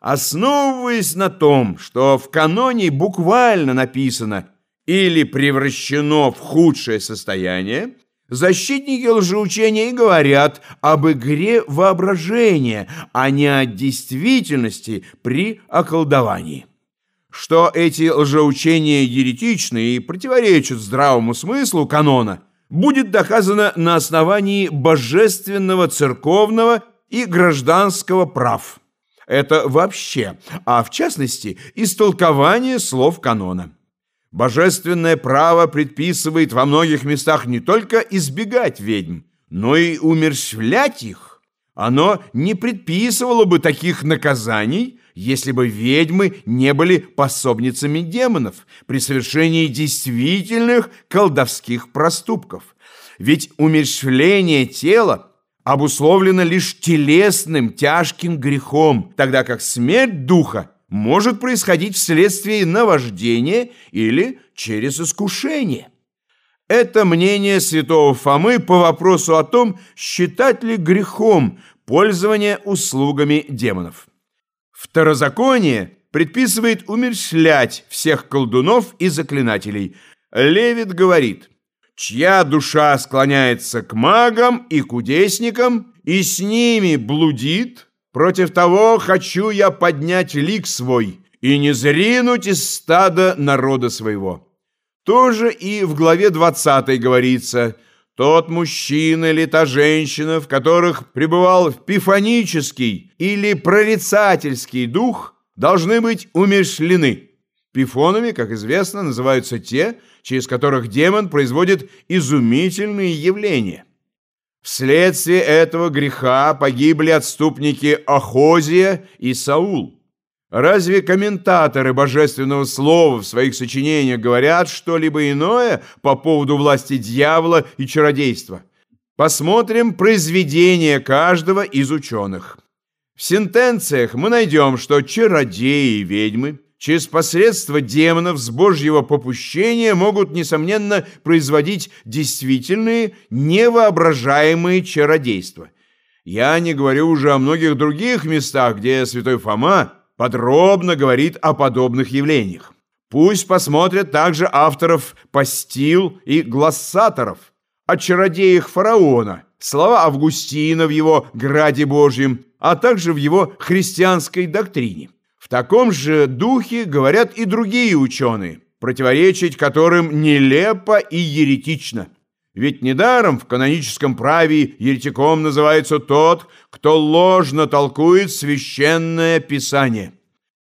Основываясь на том, что в каноне буквально написано или превращено в худшее состояние, защитники лжеучения и говорят об игре воображения, а не о действительности при околдовании. Что эти лжеучения еретичны и противоречат здравому смыслу канона, будет доказано на основании божественного церковного и гражданского прав. Это вообще, а в частности, истолкование слов канона. Божественное право предписывает во многих местах не только избегать ведьм, но и умерщвлять их. Оно не предписывало бы таких наказаний, если бы ведьмы не были пособницами демонов при совершении действительных колдовских проступков. Ведь умерщвление тела обусловлено лишь телесным тяжким грехом, тогда как смерть духа может происходить вследствие наваждения или через искушение. Это мнение святого Фомы по вопросу о том, считать ли грехом пользование услугами демонов. Второзаконие предписывает умерщвлять всех колдунов и заклинателей. Левит говорит, чья душа склоняется к магам и кудесникам, и с ними блудит, против того хочу я поднять лик свой и не зринуть из стада народа своего. Тоже и в главе 20 говорится, тот мужчина или та женщина, в которых пребывал пифонический или прорицательский дух, должны быть умершлены. Пифонами, как известно, называются те, через которых демон производит изумительные явления. Вследствие этого греха погибли отступники Охозия и Саул. Разве комментаторы божественного слова в своих сочинениях говорят что-либо иное по поводу власти дьявола и чародейства? Посмотрим произведения каждого из ученых. В сентенциях мы найдем, что чародеи и ведьмы – через посредство демонов с Божьего попущения могут, несомненно, производить действительные невоображаемые чародейства. Я не говорю уже о многих других местах, где святой Фома подробно говорит о подобных явлениях. Пусть посмотрят также авторов «Пастил» и «Глассаторов», о чародеях фараона, слова Августина в его «Граде Божьем», а также в его христианской доктрине. Таком же духе говорят и другие ученые, противоречить которым нелепо и еретично. Ведь недаром в каноническом праве еретиком называется тот, кто ложно толкует священное писание.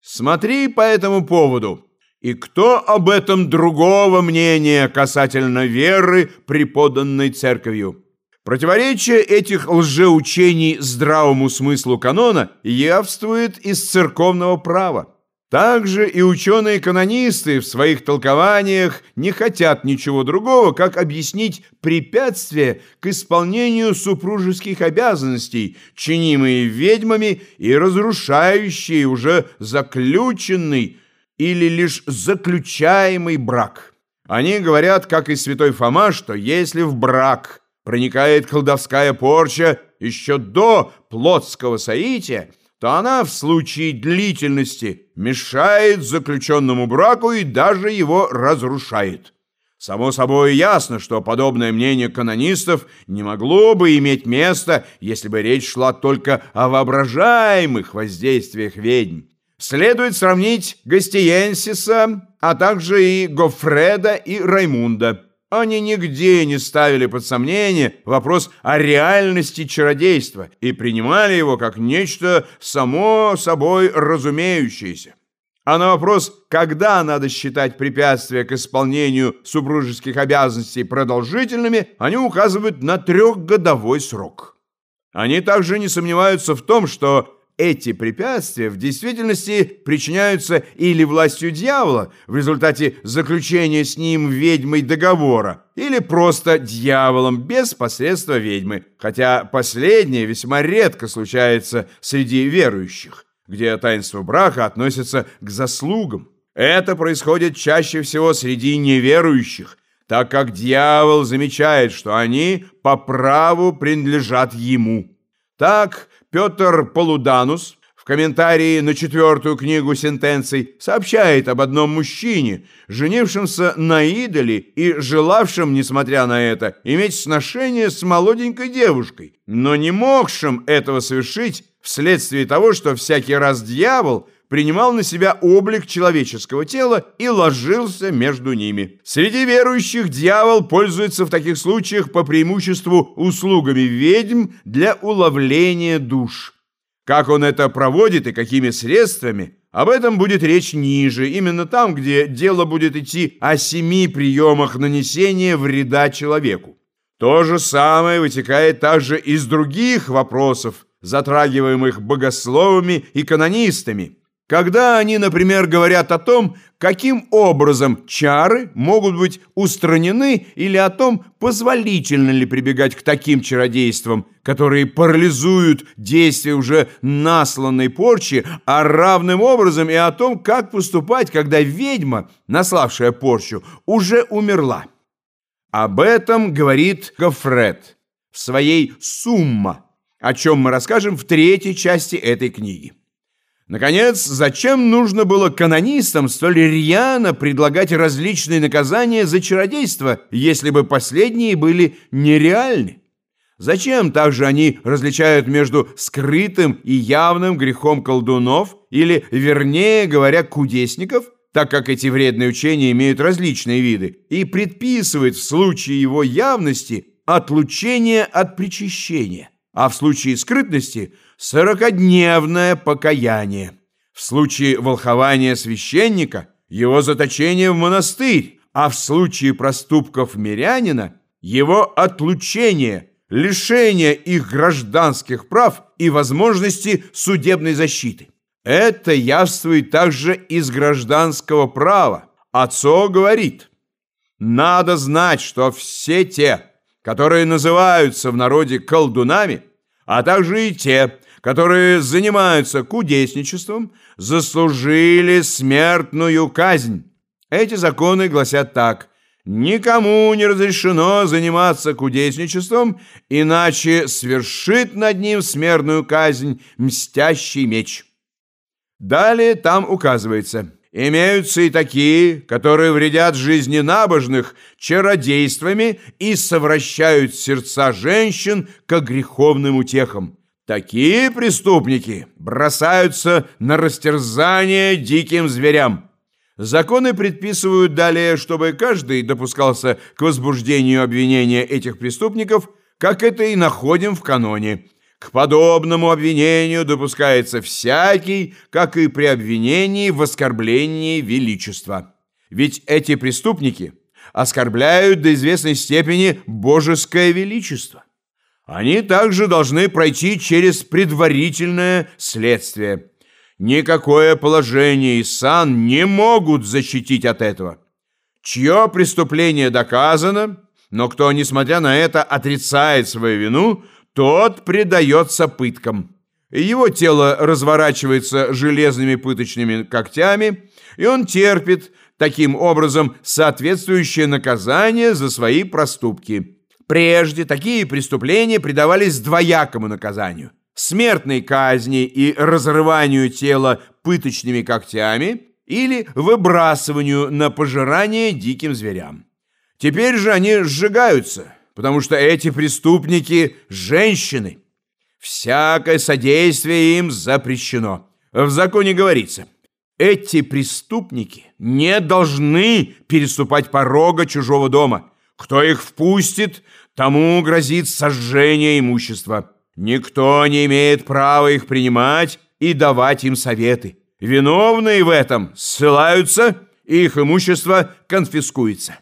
Смотри по этому поводу. И кто об этом другого мнения касательно веры, преподанной церковью? Противоречие этих лжеучений здравому смыслу канона явствует из церковного права. Также и ученые-канонисты в своих толкованиях не хотят ничего другого, как объяснить препятствия к исполнению супружеских обязанностей, чинимые ведьмами и разрушающие уже заключенный или лишь заключаемый брак. Они говорят, как и святой Фома, что если в брак проникает колдовская порча еще до плотского соития, то она в случае длительности мешает заключенному браку и даже его разрушает. Само собой ясно, что подобное мнение канонистов не могло бы иметь места, если бы речь шла только о воображаемых воздействиях ведьм. Следует сравнить Гастиенсиса, а также и Гофреда и Раймунда. Они нигде не ставили под сомнение вопрос о реальности чародейства и принимали его как нечто само собой разумеющееся. А на вопрос, когда надо считать препятствия к исполнению супружеских обязанностей продолжительными, они указывают на трехгодовой срок. Они также не сомневаются в том, что эти препятствия в действительности причиняются или властью дьявола в результате заключения с ним ведьмой договора, или просто дьяволом без посредства ведьмы, хотя последнее весьма редко случается среди верующих, где таинство брака относится к заслугам. Это происходит чаще всего среди неверующих, так как дьявол замечает, что они по праву принадлежат ему. Так, Петр Полуданус в комментарии на четвертую книгу сентенций сообщает об одном мужчине, женившемся на идоле и желавшем, несмотря на это, иметь сношение с молоденькой девушкой, но не могшим этого совершить вследствие того, что всякий раз дьявол принимал на себя облик человеческого тела и ложился между ними. Среди верующих дьявол пользуется в таких случаях по преимуществу услугами ведьм для уловления душ. Как он это проводит и какими средствами, об этом будет речь ниже, именно там, где дело будет идти о семи приемах нанесения вреда человеку. То же самое вытекает также из других вопросов, затрагиваемых богословами и канонистами – когда они, например, говорят о том, каким образом чары могут быть устранены или о том, позволительно ли прибегать к таким чародействам, которые парализуют действие уже насланной порчи, а равным образом и о том, как поступать, когда ведьма, наславшая порчу, уже умерла. Об этом говорит Гофред в своей «Сумма», о чем мы расскажем в третьей части этой книги. Наконец, зачем нужно было канонистам столь рьяно предлагать различные наказания за чародейство, если бы последние были нереальны? Зачем также они различают между скрытым и явным грехом колдунов, или, вернее говоря, кудесников, так как эти вредные учения имеют различные виды, и предписывают в случае его явности отлучение от причащения, а в случае скрытности – сорокодневное покаяние. В случае волхования священника – его заточение в монастырь, а в случае проступков мирянина – его отлучение, лишение их гражданских прав и возможности судебной защиты. Это явствует также из гражданского права. Отцо говорит, надо знать, что все те, которые называются в народе колдунами, а также и те, которые занимаются кудесничеством, заслужили смертную казнь. Эти законы гласят так. Никому не разрешено заниматься кудесничеством, иначе свершит над ним смертную казнь мстящий меч. Далее там указывается, имеются и такие, которые вредят жизни набожных чародействами и совращают сердца женщин к греховным утехам. Такие преступники бросаются на растерзание диким зверям. Законы предписывают далее, чтобы каждый допускался к возбуждению обвинения этих преступников, как это и находим в каноне. К подобному обвинению допускается всякий, как и при обвинении в оскорблении величества. Ведь эти преступники оскорбляют до известной степени божеское величество. Они также должны пройти через предварительное следствие. Никакое положение и сан не могут защитить от этого. Чье преступление доказано, но кто, несмотря на это, отрицает свою вину, тот предается пыткам. Его тело разворачивается железными пыточными когтями, и он терпит, таким образом, соответствующее наказание за свои проступки. Прежде такие преступления предавались двоякому наказанию – смертной казни и разрыванию тела пыточными когтями или выбрасыванию на пожирание диким зверям. Теперь же они сжигаются, потому что эти преступники – женщины. Всякое содействие им запрещено. В законе говорится – эти преступники не должны переступать порога чужого дома. Кто их впустит, тому грозит сожжение имущества. Никто не имеет права их принимать и давать им советы. Виновные в этом ссылаются, и их имущество конфискуется.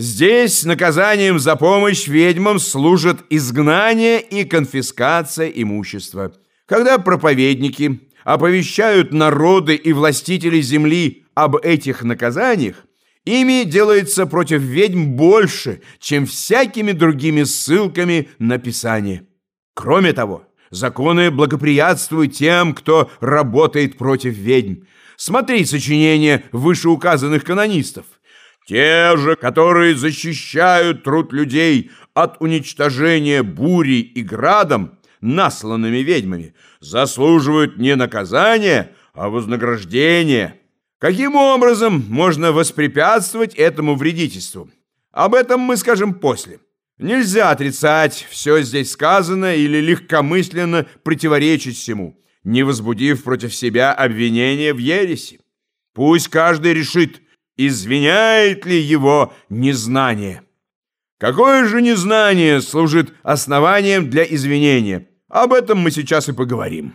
Здесь наказанием за помощь ведьмам служат изгнание и конфискация имущества. Когда проповедники оповещают народы и властители земли об этих наказаниях, Ими делается против ведьм больше, чем всякими другими ссылками на Писание. Кроме того, законы благоприятствуют тем, кто работает против ведьм. Смотри сочинения вышеуказанных канонистов. Те же, которые защищают труд людей от уничтожения бурей и градом, насланными ведьмами, заслуживают не наказания, а вознаграждения. Каким образом можно воспрепятствовать этому вредительству? Об этом мы скажем после. Нельзя отрицать все здесь сказано или легкомысленно противоречить всему, не возбудив против себя обвинения в ереси. Пусть каждый решит, извиняет ли его незнание. Какое же незнание служит основанием для извинения? Об этом мы сейчас и поговорим.